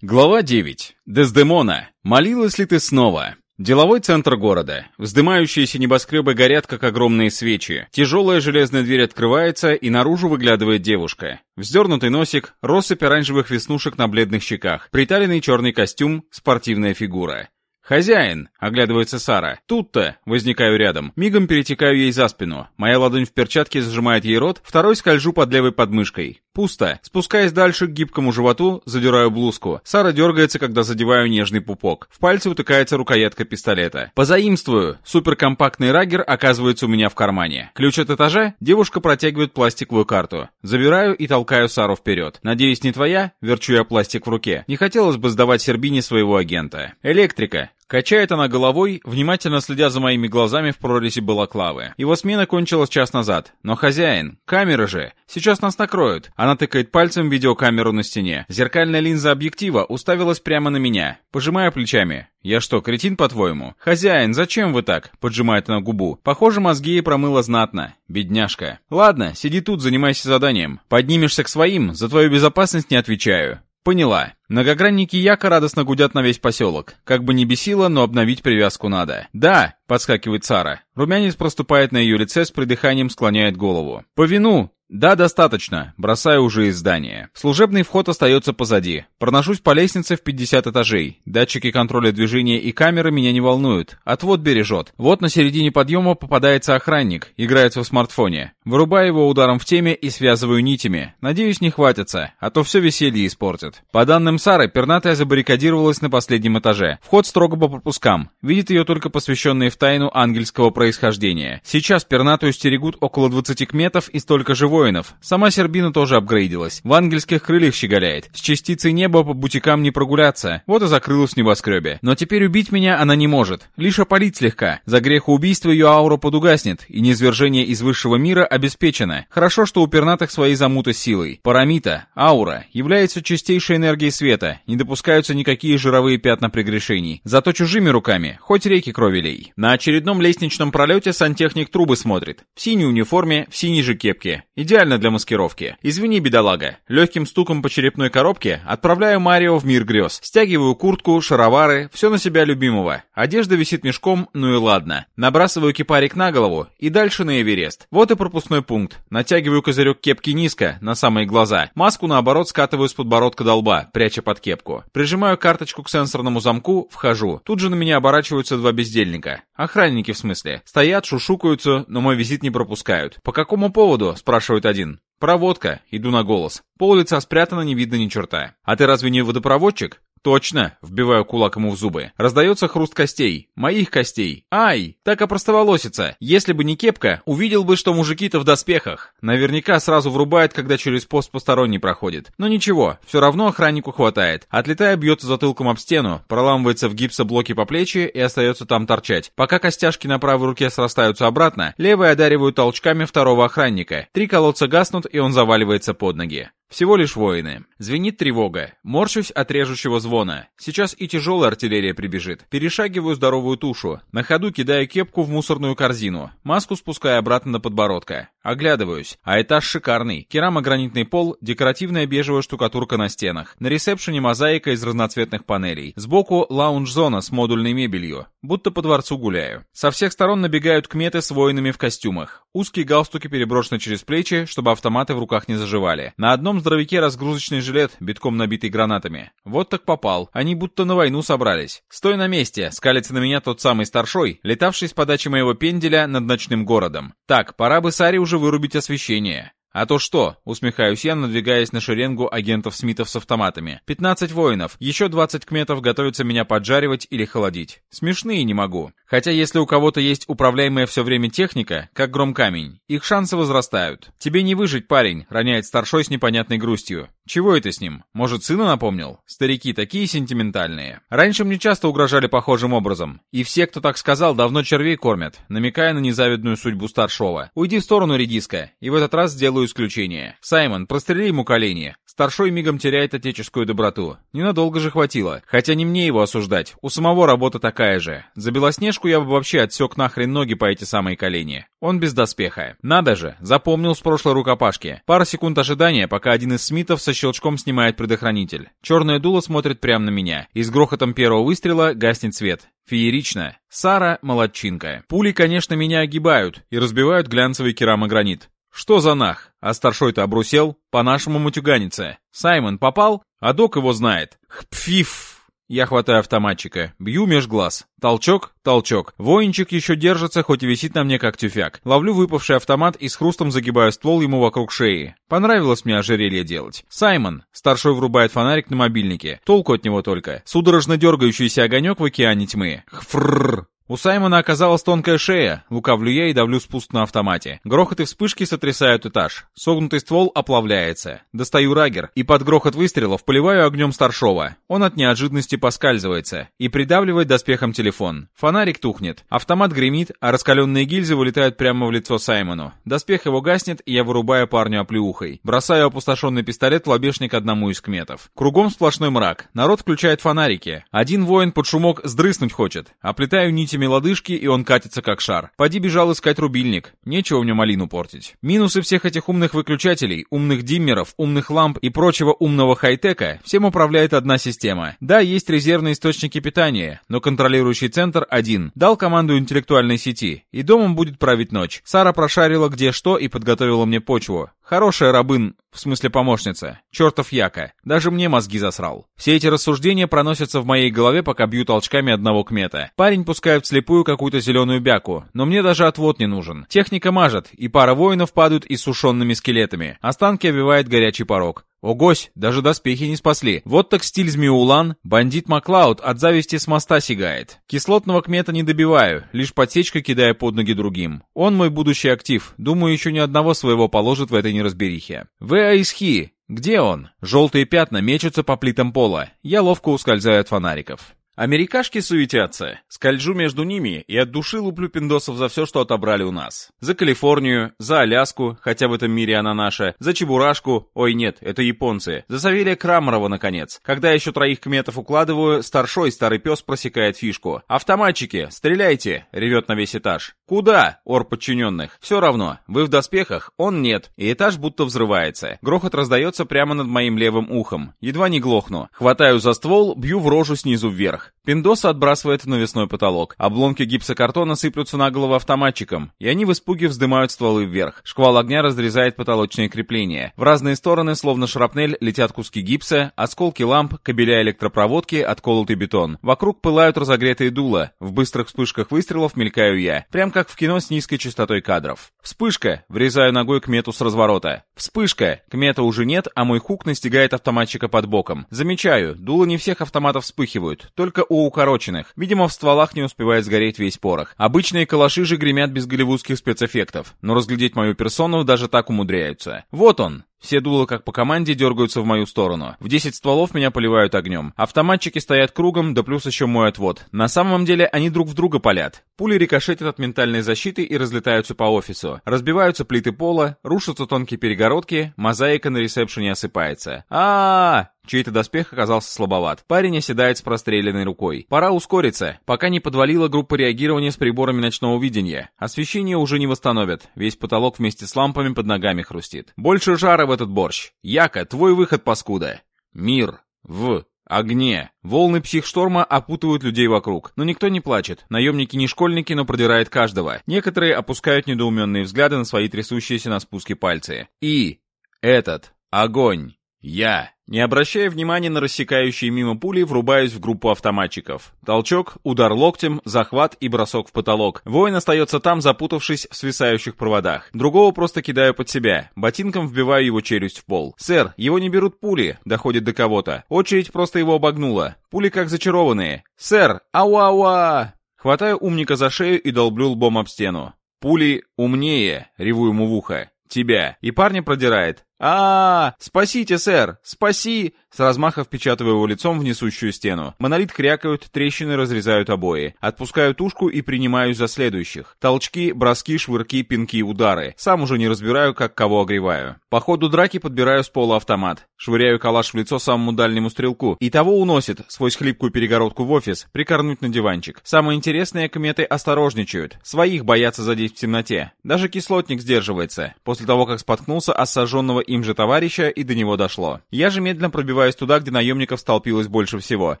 Глава 9. Дездемона. Молилась ли ты снова? Деловой центр города. Вздымающиеся небоскребы горят, как огромные свечи. Тяжелая железная дверь открывается, и наружу выглядывает девушка. Вздернутый носик, россыпь оранжевых веснушек на бледных щеках, приталенный черный костюм, спортивная фигура. «Хозяин!» — оглядывается Сара. «Тут-то!» — возникаю рядом. Мигом перетекаю ей за спину. Моя ладонь в перчатке зажимает ей рот, второй скольжу под левой подмышкой. Пусто. Спускаясь дальше к гибкому животу, задираю блузку. Сара дергается, когда задеваю нежный пупок. В пальце утыкается рукоятка пистолета. Позаимствую. Суперкомпактный рагер оказывается у меня в кармане. Ключ от этажа? Девушка протягивает пластиковую карту. Забираю и толкаю Сару вперед. Надеюсь, не твоя? Верчу я пластик в руке. Не хотелось бы сдавать Сербине своего агента. Электрика. Качает она головой, внимательно следя за моими глазами в прорези балаклавы. Его смена кончилась час назад. Но хозяин, камеры же, сейчас нас накроют. Она тыкает пальцем в видеокамеру на стене. Зеркальная линза объектива уставилась прямо на меня. Пожимаю плечами. «Я что, кретин, по-твоему?» «Хозяин, зачем вы так?» — поджимает она губу. Похоже, мозги ей промыла знатно. Бедняжка. «Ладно, сиди тут, занимайся заданием. Поднимешься к своим, за твою безопасность не отвечаю. Поняла. Многогранники Яка радостно гудят на весь поселок. Как бы не бесило, но обновить привязку надо. Да, подскакивает Сара. Румянец проступает на ее лице, с придыханием склоняет голову. По вину. Да, достаточно. Бросаю уже из здания. Служебный вход остается позади. Проношусь по лестнице в 50 этажей. Датчики контроля движения и камеры меня не волнуют. Отвод бережет. Вот на середине подъема попадается охранник. Играется в смартфоне. Вырубаю его ударом в теме и связываю нитями. Надеюсь, не хватится, а то все веселье испортит. По данным Сары, пернатая забаррикадировалась на последнем этаже. Вход строго по пропускам. Видит ее только посвященные в тайну ангельского происхождения. Сейчас пернатую стерегут около 20 кметов и столько же воинов. Сама Сербина тоже апгрейдилась. В ангельских крыльях щеголяет. С частицей неба по бутикам не прогуляться. Вот и закрылась в небоскребе. Но теперь убить меня она не может. Лишь опалить слегка. За грех убийства ее аура подугаснет, и низвержение из высшего мира обеспечено. Хорошо, что у пернатых свои замуты силой. Парамита, аура, является чистейшей энергией света. Не допускаются никакие жировые пятна прегрешений. Зато чужими руками, хоть реки крови лей. На очередном лестничном пролете сантехник трубы смотрит. В синей униформе, в синей же кепке. Идеально для маскировки. Извини, бедолага. Легким стуком по черепной коробке отправляю Марио в мир грез. Стягиваю куртку, шаровары, все на себя любимого. Одежда висит мешком, ну и ладно. Набрасываю кипарик на голову и дальше на Эверест. Вот и пропускной пункт. Натягиваю козырек кепки низко, на самые глаза. Маску наоборот скатываю с подбородка до лба, пряча под кепку. Прижимаю карточку к сенсорному замку, вхожу. Тут же на меня оборачиваются два бездельника. Охранники в смысле. Стоят, шушукаются, но мой визит не пропускают. По какому поводу? Спрашиваю спрашивает один. «Проводка», иду на голос. Пол лица спрятано, не видно ни черта. «А ты разве не водопроводчик?» «Точно!» — вбиваю кулак ему в зубы. Раздается хруст костей. Моих костей. Ай! Так опростоволосится. Если бы не кепка, увидел бы, что мужики-то в доспехах. Наверняка сразу врубает, когда через пост посторонний проходит. Но ничего, все равно охраннику хватает. Отлетая, бьется затылком об стену, проламывается в гипсоблоке по плечи и остается там торчать. Пока костяшки на правой руке срастаются обратно, левые одаривают толчками второго охранника. Три колодца гаснут, и он заваливается под ноги. Всего лишь воины. Звенит тревога. Морщусь от режущего звона. Сейчас и тяжелая артиллерия прибежит. Перешагиваю здоровую тушу. На ходу кидаю кепку в мусорную корзину. Маску спускаю обратно до подбородка. Оглядываюсь. А этаж шикарный. Керамогранитный пол, декоративная бежевая штукатурка на стенах. На ресепшене мозаика из разноцветных панелей. Сбоку лаунж-зона с модульной мебелью. Будто по дворцу гуляю. Со всех сторон набегают кметы с воинами в костюмах. Узкие галстуки переброшены через плечи, чтобы автоматы в руках не заживали. На одном здоровяке разгрузочный жилет, битком набитый гранатами. Вот так попал. Они будто на войну собрались. Стой на месте, скалится на меня тот самый старшой, летавший с подачи моего пенделя над ночным городом. Так, пора бы Саре уже вырубить освещение. «А то что?» — усмехаюсь я, надвигаясь на шеренгу агентов Смитов с автоматами. «Пятнадцать воинов, еще двадцать кметов готовятся меня поджаривать или холодить. Смешные не могу. Хотя если у кого-то есть управляемая все время техника, как гром камень, их шансы возрастают. Тебе не выжить, парень», — роняет старшой с непонятной грустью. «Чего это с ним? Может, сына напомнил? Старики такие сентиментальные. Раньше мне часто угрожали похожим образом. И все, кто так сказал, давно червей кормят, намекая на незавидную судьбу старшова. Уйди в сторону, редиска, и в этот раз сделаю исключение. Саймон, прострели ему колени. Старшой мигом теряет отеческую доброту. Ненадолго же хватило. Хотя не мне его осуждать. У самого работа такая же. За Белоснежку Антошку я бы вообще отсек нахрен ноги по эти самые колени. Он без доспеха. Надо же, запомнил с прошлой рукопашки. Пара секунд ожидания, пока один из Смитов со щелчком снимает предохранитель. Черное дуло смотрит прямо на меня. И с грохотом первого выстрела гаснет свет. Феерично. Сара — молодчинка. Пули, конечно, меня огибают и разбивают глянцевый керамогранит. Что за нах? А старшой-то обрусел? По-нашему мутюганится. Саймон попал? А док его знает. Хпфиф. Я хватаю автоматчика, бью меж глаз. Толчок, толчок. Воинчик еще держится, хоть и висит на мне как тюфяк. Ловлю выпавший автомат и с хрустом загибаю ствол ему вокруг шеи. Понравилось мне ожерелье делать. Саймон. Старшой врубает фонарик на мобильнике. Толку от него только. Судорожно дергающийся огонек в океане тьмы. Хфрррр. У Саймона оказалась тонкая шея, лукавлю я и давлю спуск на автомате. Грохот и вспышки сотрясают этаж. Согнутый ствол оплавляется. Достаю рагер и под грохот выстрелов поливаю огнем старшова. Он от неожиданности поскальзывается и придавливает доспехом телефон. Фонарик тухнет. Автомат гремит, а раскаленные гильзы вылетают прямо в лицо Саймону. Доспех его гаснет, и я вырубаю парню оплеухой. Бросаю опустошенный пистолет в лобешник одному из кметов. Кругом сплошной мрак. Народ включает фонарики. Один воин под шумок сдрыснуть хочет. Оплетаю нити этими лодыжки, и он катится как шар. Поди бежал искать рубильник. Нечего мне малину портить. Минусы всех этих умных выключателей, умных диммеров, умных ламп и прочего умного хай-тека всем управляет одна система. Да, есть резервные источники питания, но контролирующий центр один. Дал команду интеллектуальной сети, и домом будет править ночь. Сара прошарила где что и подготовила мне почву. Хорошая рабын, в смысле помощница. Чертов яка. Даже мне мозги засрал. Все эти рассуждения проносятся в моей голове, пока бью толчками одного кмета. Парень пускает вслепую какую-то зеленую бяку, но мне даже отвод не нужен. Техника мажет, и пара воинов падают иссушенными скелетами. Останки обвивает горячий порог. Огось, даже доспехи не спасли. Вот так стиль Змеулан, бандит Маклауд от зависти с моста сигает. Кислотного кмета не добиваю, лишь подсечка кидая под ноги другим. Он мой будущий актив, думаю, еще ни одного своего положит в этой неразберихе. Вы Айсхи, где он? Желтые пятна мечутся по плитам пола. Я ловко ускользаю от фонариков. Америкашки суетятся. Скольжу между ними и от души луплю пиндосов за все, что отобрали у нас. За Калифорнию, за Аляску, хотя в этом мире она наша, за Чебурашку, ой нет, это японцы, за Савелия Крамарова, наконец. Когда еще троих кметов укладываю, старшой старый пес просекает фишку. «Автоматчики, стреляйте!» — ревет на весь этаж. «Куда?» — ор подчиненных. «Все равно, вы в доспехах, он нет, и этаж будто взрывается. Грохот раздается прямо над моим левым ухом. Едва не глохну. Хватаю за ствол, бью в рожу снизу вверх. Пиндоса отбрасывает в навесной потолок. Обломки гипсокартона сыплются на голову автоматчикам, и они в испуге вздымают стволы вверх. Шквал огня разрезает потолочные крепления. В разные стороны, словно шрапнель, летят куски гипса, осколки ламп, кабеля электропроводки, отколотый бетон. Вокруг пылают разогретые дула. В быстрых вспышках выстрелов мелькаю я. Прям как в кино с низкой частотой кадров. Вспышка! Врезаю ногой к мету с разворота. Вспышка! К мета уже нет, а мой хук настигает автоматчика под боком. Замечаю, дула не всех автоматов вспыхивают, только только у укороченных. Видимо, в стволах не успевает сгореть весь порох. Обычные калаши же гремят без голливудских спецэффектов, но разглядеть мою персону даже так умудряются. Вот он, все дула, как по команде, дергаются в мою сторону. В 10 стволов меня поливают огнем. Автоматчики стоят кругом, да плюс еще мой отвод. На самом деле они друг в друга палят. Пули рикошетят от ментальной защиты и разлетаются по офису. Разбиваются плиты пола, рушатся тонкие перегородки, мозаика на ресепшене осыпается. а, -а, -а Чей-то доспех оказался слабоват. Парень оседает с простреленной рукой. Пора ускориться, пока не подвалила группа реагирования с приборами ночного видения. Освещение уже не восстановят. Весь потолок вместе с лампами под ногами хрустит. Больше жара в этот борщ. Яка, твой выход, паскуда. Мир. В огне. Волны психшторма опутывают людей вокруг. Но никто не плачет. Наемники не школьники, но продирает каждого. Некоторые опускают недоуменные взгляды на свои трясущиеся на спуске пальцы. И этот огонь. Я, не обращая внимания на рассекающие мимо пули, врубаюсь в группу автоматчиков. Толчок, удар локтем, захват и бросок в потолок. Воин остается там, запутавшись в свисающих проводах. Другого просто кидаю под себя. Ботинком вбиваю его челюсть в пол. «Сэр, его не берут пули!» Доходит до кого-то. Очередь просто его обогнула. Пули как зачарованные. «Сэр! Ауа-ауа!» Хватаю умника за шею и долблю лбом об стену. «Пули умнее!» — реву ему в ухо. «Тебя!» И парня продирает. А, Спасите, сэр! Спаси! С размаха впечатываю его лицом в несущую стену. Монолит крякают, трещины разрезают обои. Отпускаю тушку и принимаюсь за следующих. Толчки, броски, швырки, пинки, удары. Сам уже не разбираю, как кого огреваю. По ходу драки подбираю с пола автомат. Швыряю калаш в лицо самому дальнему стрелку. И того уносит, сквозь хлипкую перегородку в офис, прикорнуть на диванчик. Самое интересное, кометы осторожничают. Своих боятся задеть в темноте. Даже кислотник сдерживается. После того, как споткнулся о сожженного им же товарища и до него дошло. Я же медленно пробиваюсь туда, где наемников столпилось больше всего.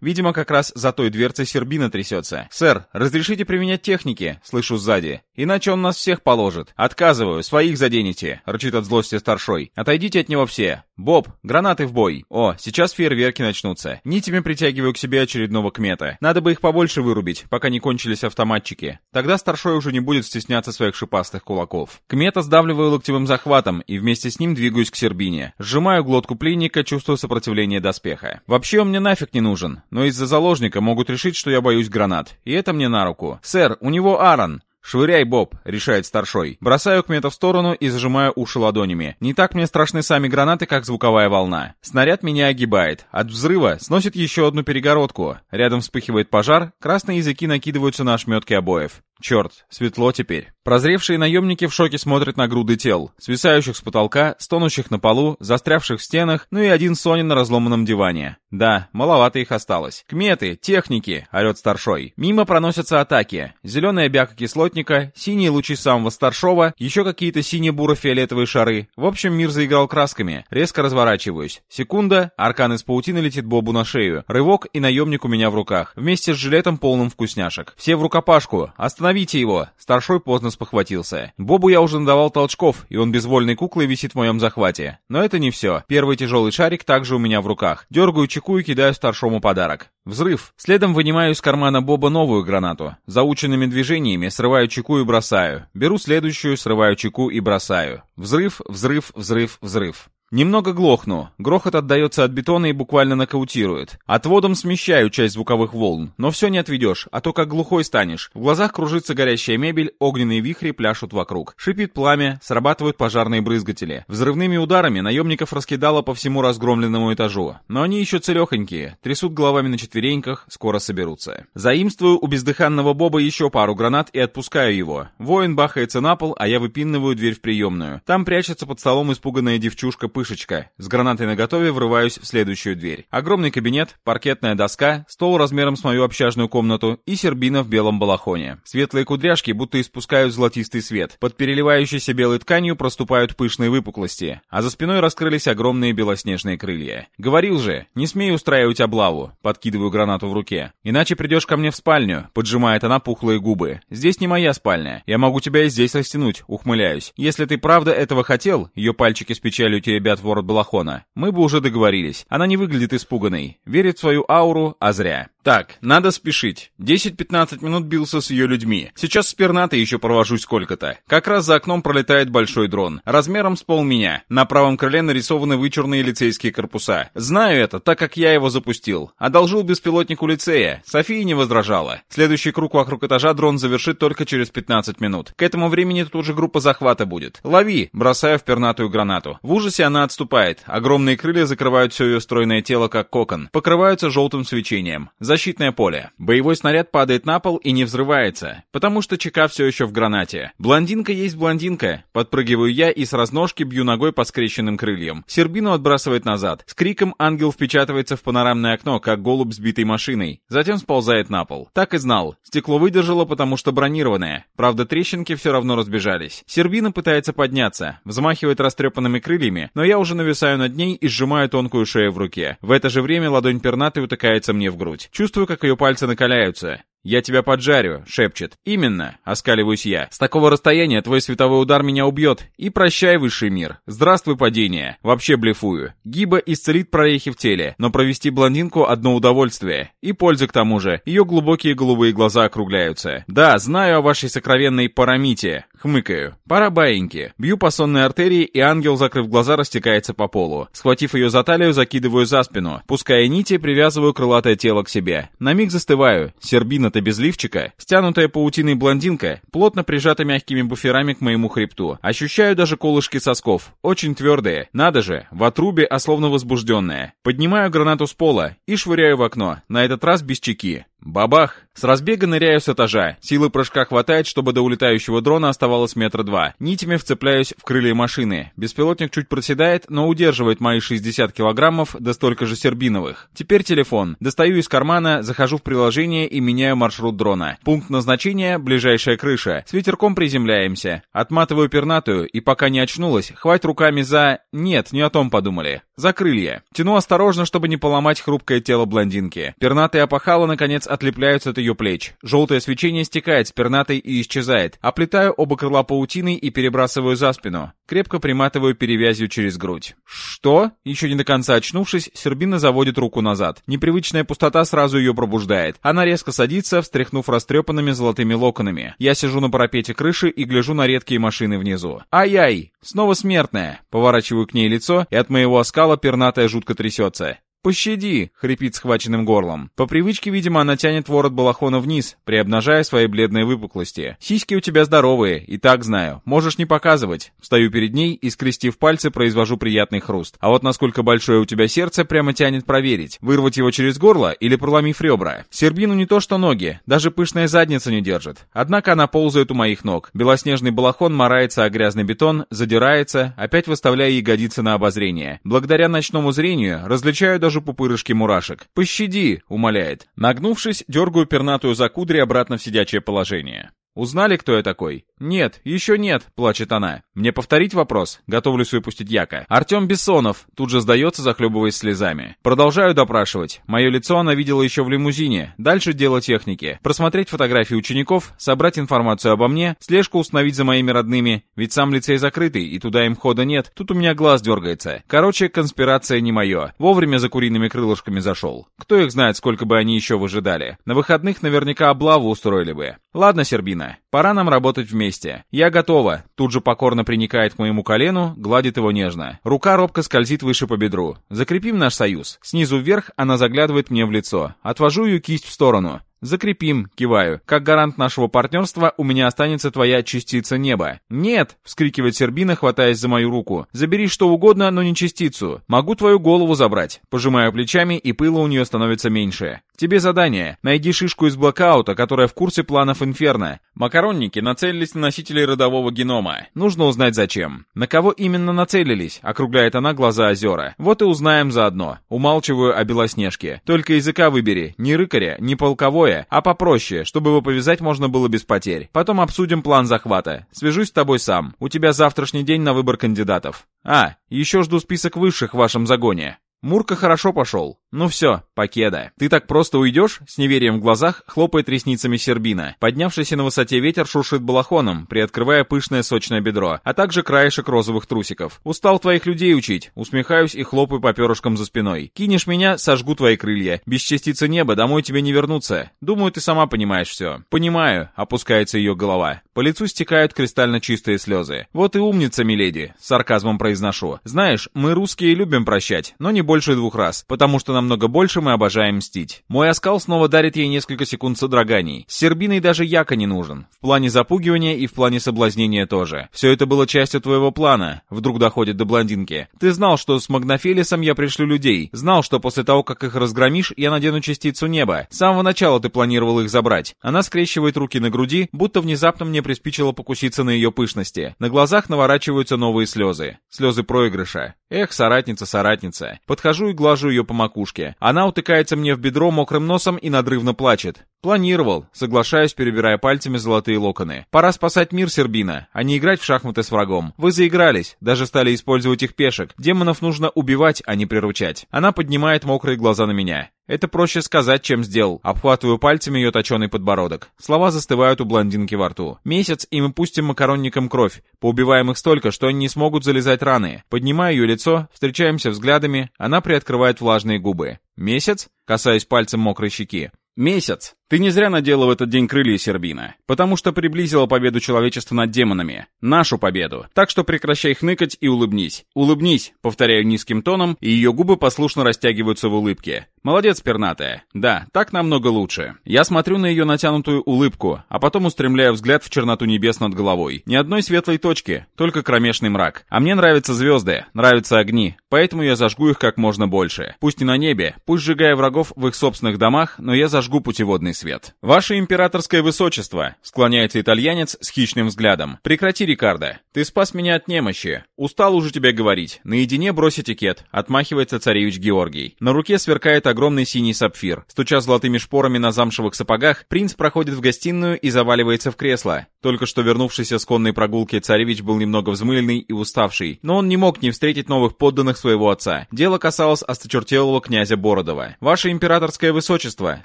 Видимо, как раз за той дверцей сербина трясется. «Сэр, разрешите применять техники?» Слышу сзади. «Иначе он нас всех положит». «Отказываю, своих заденете», — рычит от злости старшой. «Отойдите от него все. Боб, гранаты в бой. О, сейчас фейерверки начнутся. Нитями притягиваю к себе очередного кмета. Надо бы их побольше вырубить, пока не кончились автоматчики. Тогда старшой уже не будет стесняться своих шипастых кулаков. Кмета сдавливаю локтевым захватом и вместе с ним двигаюсь к сербине. Сжимаю глотку пленника, чувствую сопротивление доспеха. Вообще он мне нафиг не нужен, но из-за заложника могут решить, что я боюсь гранат. И это мне на руку. «Сэр, у него Аарон!» «Швыряй, Боб», — решает старшой. Бросаю кмета в сторону и зажимаю уши ладонями. Не так мне страшны сами гранаты, как звуковая волна. Снаряд меня огибает. От взрыва сносит еще одну перегородку. Рядом вспыхивает пожар, красные языки накидываются на ошметки обоев. Черт, светло теперь. Прозревшие наемники в шоке смотрят на груды тел, свисающих с потолка, стонущих на полу, застрявших в стенах, ну и один Сонин на разломанном диване. Да, маловато их осталось. «Кметы! Техники!» — орет старшой. Мимо проносятся атаки. Зеленая бяка кислотника, синие лучи самого старшова, еще какие-то сине-буро-фиолетовые шары. В общем, мир заиграл красками. Резко разворачиваюсь. Секунда, аркан из паутины летит Бобу на шею. Рывок, и наемник у меня в руках. Вместе с жилетом полным вкусняшек. Все в рукопашку. Остановите его! Старшой поздно спохватился. Бобу я уже надавал толчков, и он безвольной куклой висит в моем захвате. Но это не все. Первый тяжелый шарик также у меня в руках. Дергаю чеку и кидаю старшому подарок. Взрыв. Следом вынимаю из кармана Боба новую гранату. Заученными движениями срываю чеку и бросаю. Беру следующую, срываю чеку и бросаю. Взрыв, взрыв, взрыв, взрыв. Немного глохну. Грохот отдается от бетона и буквально нокаутирует. Отводом смещаю часть звуковых волн, но все не отведешь, а то как глухой станешь. В глазах кружится горящая мебель, огненные вихри пляшут вокруг. Шипит пламя, срабатывают пожарные брызгатели. Взрывными ударами наемников раскидало по всему разгромленному этажу. Но они еще целехонькие, трясут головами на четвереньках, скоро соберутся. Заимствую у бездыханного Боба еще пару гранат и отпускаю его. Воин бахается на пол, а я выпинываю дверь в приемную. Там прячется под столом испуганная девчушка пышечка. С гранатой наготове врываюсь в следующую дверь. Огромный кабинет, паркетная доска, стол размером с мою общажную комнату и сербина в белом балахоне. Светлые кудряшки будто испускают золотистый свет. Под переливающейся белой тканью проступают пышные выпуклости, а за спиной раскрылись огромные белоснежные крылья. Говорил же, не смею устраивать облаву. Подкидываю гранату в руке. Иначе придешь ко мне в спальню, поджимает она пухлые губы. Здесь не моя спальня. Я могу тебя и здесь растянуть, ухмыляюсь. Если ты правда этого хотел, ее пальчики с печалью теребят ребят ворот балахона, мы бы уже договорились. Она не выглядит испуганной, верит в свою ауру, а зря. Так, надо спешить. 10-15 минут бился с ее людьми. Сейчас с пернатой еще провожу сколько-то. Как раз за окном пролетает большой дрон. Размером с пол меня. На правом крыле нарисованы вычурные лицейские корпуса. Знаю это, так как я его запустил. Одолжил беспилотнику лицея. София не возражала. Следующий круг вокруг этажа дрон завершит только через 15 минут. К этому времени тут уже группа захвата будет. Лови! Бросаю в пернатую гранату. В ужасе она отступает. Огромные крылья закрывают все ее стройное тело, как кокон. Покрываются желтым свечением. Защитное поле. Боевой снаряд падает на пол и не взрывается, потому что ЧК все еще в гранате. Блондинка есть блондинка. Подпрыгиваю я и с разножки бью ногой по скрещенным крыльям. Сербину отбрасывает назад. С криком ангел впечатывается в панорамное окно, как голубь сбитой машиной. Затем сползает на пол. Так и знал. Стекло выдержало, потому что бронированное. Правда, трещинки все равно разбежались. Сербина пытается подняться. Взмахивает растрепанными крыльями, но я уже нависаю над ней и сжимаю тонкую шею в руке. В это же время ладонь пернатой утыкается мне в грудь. Как ее пальцы накаляются. «Я тебя поджарю», — шепчет. «Именно», — оскаливаюсь я. «С такого расстояния твой световой удар меня убьет. И прощай, высший мир. Здравствуй, падение. Вообще блефую. Гиба исцелит прорехи в теле, но провести блондинку — одно удовольствие. И пользы к тому же. Ее глубокие голубые глаза округляются. Да, знаю о вашей сокровенной парамите. Хмыкаю. Пора баиньки. Бью по сонной артерии, и ангел, закрыв глаза, растекается по полу. Схватив ее за талию, закидываю за спину. Пуская нити, привязываю крылатое тело к себе. На миг застываю. Сербина-то без лифчика. Стянутая паутиной блондинка, плотно прижата мягкими буферами к моему хребту. Ощущаю даже колышки сосков. Очень твердые. Надо же, в отрубе, а словно возбужденная. Поднимаю гранату с пола и швыряю в окно. На этот раз без чеки. Бабах! С разбега ныряю с этажа. Силы прыжка хватает, чтобы до улетающего дрона оставалось метра два. Нитями вцепляюсь в крылья машины. Беспилотник чуть проседает, но удерживает мои 60 килограммов, да столько же сербиновых. Теперь телефон. Достаю из кармана, захожу в приложение и меняю маршрут дрона. Пункт назначения — ближайшая крыша. С ветерком приземляемся. Отматываю пернатую, и пока не очнулась, хватит руками за... Нет, не о том подумали. За крылья. Тяну осторожно, чтобы не поломать хрупкое тело блондинки. Пернатая опахала, наконец, отлепляются от ее плеч. Желтое свечение стекает с пернатой и исчезает. Оплетаю оба крыла паутиной и перебрасываю за спину. Крепко приматываю перевязью через грудь. Что? Еще не до конца очнувшись, Сербина заводит руку назад. Непривычная пустота сразу ее пробуждает. Она резко садится, встряхнув растрепанными золотыми локонами. Я сижу на парапете крыши и гляжу на редкие машины внизу. Ай-яй! Снова смертная. Поворачиваю к ней лицо, и от моего оскала пернатая жутко трясется. «Пощади!» — хрипит схваченным горлом. По привычке, видимо, она тянет ворот балахона вниз, приобнажая свои бледные выпуклости. «Сиськи у тебя здоровые, и так знаю. Можешь не показывать». Встаю перед ней и, скрестив пальцы, произвожу приятный хруст. А вот насколько большое у тебя сердце, прямо тянет проверить. Вырвать его через горло или проломив ребра. Сербину не то что ноги, даже пышная задница не держит. Однако она ползает у моих ног. Белоснежный балахон морается о грязный бетон, задирается, опять выставляя ягодицы на обозрение. Благодаря ночному зрению различаю даже пупырышки мурашек. «Пощади!» — умоляет. Нагнувшись, дергаю пернатую за кудри обратно в сидячее положение. «Узнали, кто я такой?» «Нет, еще нет», — плачет она. «Мне повторить вопрос?» Готовлюсь выпустить Яка. «Артем Бессонов», — тут же сдается, захлебываясь слезами. Продолжаю допрашивать. Мое лицо она видела еще в лимузине. Дальше дело техники. Просмотреть фотографии учеников, собрать информацию обо мне, слежку установить за моими родными. Ведь сам лицей закрытый, и туда им хода нет. Тут у меня глаз дергается. Короче, конспирация не мое. Вовремя за куриными крылышками зашел. Кто их знает, сколько бы они еще выжидали. На выходных наверняка облаву устроили бы. Ладно, Сербина, пора нам работать вместе. Я готова. Тут же покорно приникает к моему колену, гладит его нежно. Рука робко скользит выше по бедру. Закрепим наш союз. Снизу вверх она заглядывает мне в лицо. Отвожу ее кисть в сторону. «Закрепим», — киваю. «Как гарант нашего партнерства у меня останется твоя частица неба». «Нет!» — вскрикивает Сербина, хватаясь за мою руку. «Забери что угодно, но не частицу. Могу твою голову забрать». Пожимаю плечами, и пыла у нее становится меньше. Тебе задание. Найди шишку из блокаута, которая в курсе планов Инферно. Макаронники нацелились на носителей родового генома. Нужно узнать зачем. На кого именно нацелились? Округляет она глаза озера. Вот и узнаем заодно. Умалчиваю о Белоснежке. Только языка выбери. Не рыкаря, не полковое, а попроще, чтобы его повязать можно было без потерь. Потом обсудим план захвата. Свяжусь с тобой сам. У тебя завтрашний день на выбор кандидатов. А, еще жду список высших в вашем загоне. Мурка хорошо пошел. Ну все, покеда. Ты так просто уйдешь? С неверием в глазах хлопает ресницами Сербина. Поднявшийся на высоте ветер шуршит балахоном, приоткрывая пышное сочное бедро, а также краешек розовых трусиков. Устал твоих людей учить. Усмехаюсь и хлопаю по перышкам за спиной. Кинешь меня, сожгу твои крылья. Без частицы неба домой тебе не вернуться. Думаю, ты сама понимаешь все. Понимаю, опускается ее голова. По лицу стекают кристально чистые слезы. Вот и умница, миледи, сарказмом произношу. Знаешь, мы русские любим прощать, но не больше двух раз, потому что намного больше мы обожаем мстить. Мой оскал снова дарит ей несколько секунд содроганий. С Сербиной даже яка не нужен. В плане запугивания и в плане соблазнения тоже. Все это было частью твоего плана. Вдруг доходит до блондинки. Ты знал, что с Магнофелисом я пришлю людей. Знал, что после того, как их разгромишь, я надену частицу неба. С самого начала ты планировал их забрать. Она скрещивает руки на груди, будто внезапно мне приспичило покуситься на ее пышности. На глазах наворачиваются новые слезы. Слезы проигрыша. Эх, соратница, соратница. Подхожу и глажу ее по макушке. Она утыкается мне в бедро мокрым носом и надрывно плачет. Планировал, соглашаюсь, перебирая пальцами золотые локоны. Пора спасать мир, Сербина, а не играть в шахматы с врагом. Вы заигрались, даже стали использовать их пешек. Демонов нужно убивать, а не приручать. Она поднимает мокрые глаза на меня. Это проще сказать, чем сделал. Обхватываю пальцами ее точеный подбородок. Слова застывают у блондинки во рту. Месяц, и мы пустим макаронникам кровь. Поубиваем их столько, что они не смогут залезать раны. Поднимаю ее лицо, встречаемся взглядами, она приоткрывает влажные губы. Месяц? Касаясь пальцем мокрой щеки. Месяц. Ты не зря надела в этот день крылья Сербина, потому что приблизила победу человечества над демонами. Нашу победу. Так что прекращай хныкать и улыбнись. Улыбнись, повторяю низким тоном, и ее губы послушно растягиваются в улыбке. Молодец, пернатая. Да, так намного лучше. Я смотрю на ее натянутую улыбку, а потом устремляю взгляд в черноту небес над головой. Ни одной светлой точки, только кромешный мрак. А мне нравятся звезды, нравятся огни, поэтому я зажгу их как можно больше. Пусть не на небе, пусть сжигая врагов в их собственных домах, но я зажгу путеводный свет. «Ваше императорское высочество», — склоняется итальянец с хищным взглядом. «Прекрати, Рикардо. Ты спас меня от немощи. Устал уже тебе говорить. Наедине брось этикет», — отмахивается царевич Георгий. На руке сверкает огромный синий сапфир. Стуча золотыми шпорами на замшевых сапогах, принц проходит в гостиную и заваливается в кресло. Только что вернувшийся с конной прогулки царевич был немного взмыленный и уставший, но он не мог не встретить новых подданных своего отца. Дело касалось осточертелого князя Бородова. «Ваше императорское высочество», —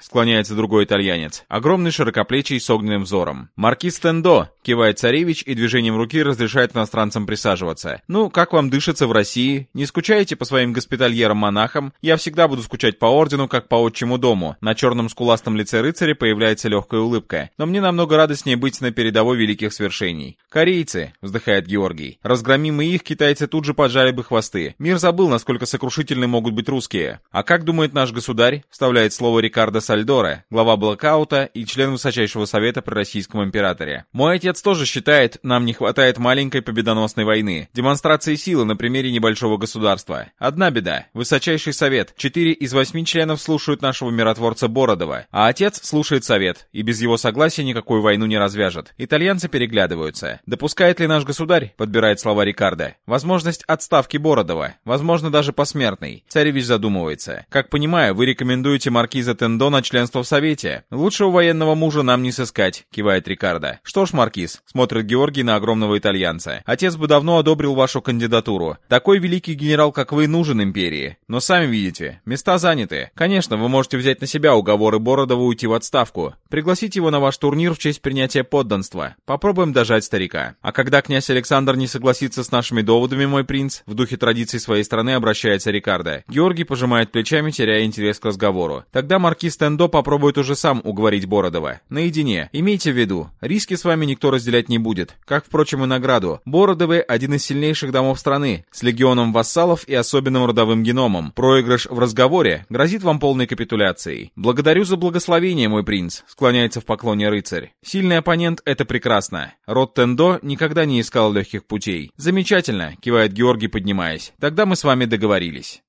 склоняется другой итальянец, огромный широкоплечий с огненным взором. «Маркиз Тендо», — кивает царевич и движением руки разрешает иностранцам присаживаться. «Ну, как вам дышится в России? Не скучаете по своим госпитальерам-монахам? Я всегда буду скучать по ордену, как по отчему дому. На черном скуластом лице рыцаря появляется легкая улыбка. Но мне намного радостнее быть на передовой великих свершений. Корейцы, вздыхает Георгий. Разгромимы их, китайцы тут же поджали бы хвосты. Мир забыл, насколько сокрушительны могут быть русские. А как думает наш государь? Вставляет слово Рикардо Сальдоре, глава блокаута и член высочайшего совета при российском императоре. Мой отец тоже считает, нам не хватает маленькой победоносной войны. Демонстрации силы на примере небольшого государства. Одна беда. Высочайший совет. Четыре из восьми членов слушают нашего миротворца Бородова, а отец слушает совет, и без его согласия никакую войну не развяжет. Итальянцы переглядываются. Допускает ли наш государь, подбирает слова Рикардо, возможность отставки Бородова, возможно даже посмертной. Царевич задумывается. Как понимаю, вы рекомендуете маркиза Тендо на членство в совете. Лучшего военного мужа нам не сыскать, кивает Рикардо. Что ж, маркиз, смотрит Георгий на огромного итальянца. Отец бы давно одобрил вашу кандидатуру. Такой великий генерал, как вы, нужен империи. Но сами видите, места заняты. Конечно, вы можете взять на себя уговоры Бородова уйти в отставку. Пригласить его на ваш турнир в честь принятия подданства. Попробуем дожать старика. А когда князь Александр не согласится с нашими доводами, мой принц, в духе традиций своей страны обращается Рикардо. Георгий пожимает плечами, теряя интерес к разговору. Тогда маркиз Тендо попробует уже сам уговорить Бородова. Наедине. Имейте в виду, риски с вами никто разделять не будет. Как, впрочем, и награду. Бородовы – один из сильнейших домов страны, с легионом вассалов и особенным родовым геномом. Проигрыш в разговоре грозит вам полной капитуляцией. Благодарю за благословение, мой принц, склоняется в поклоне рыцарь. Сильный оппонент — это прекрасно. Род Тендо никогда не искал легких путей. Замечательно, кивает Георгий, поднимаясь. Тогда мы с вами договорились.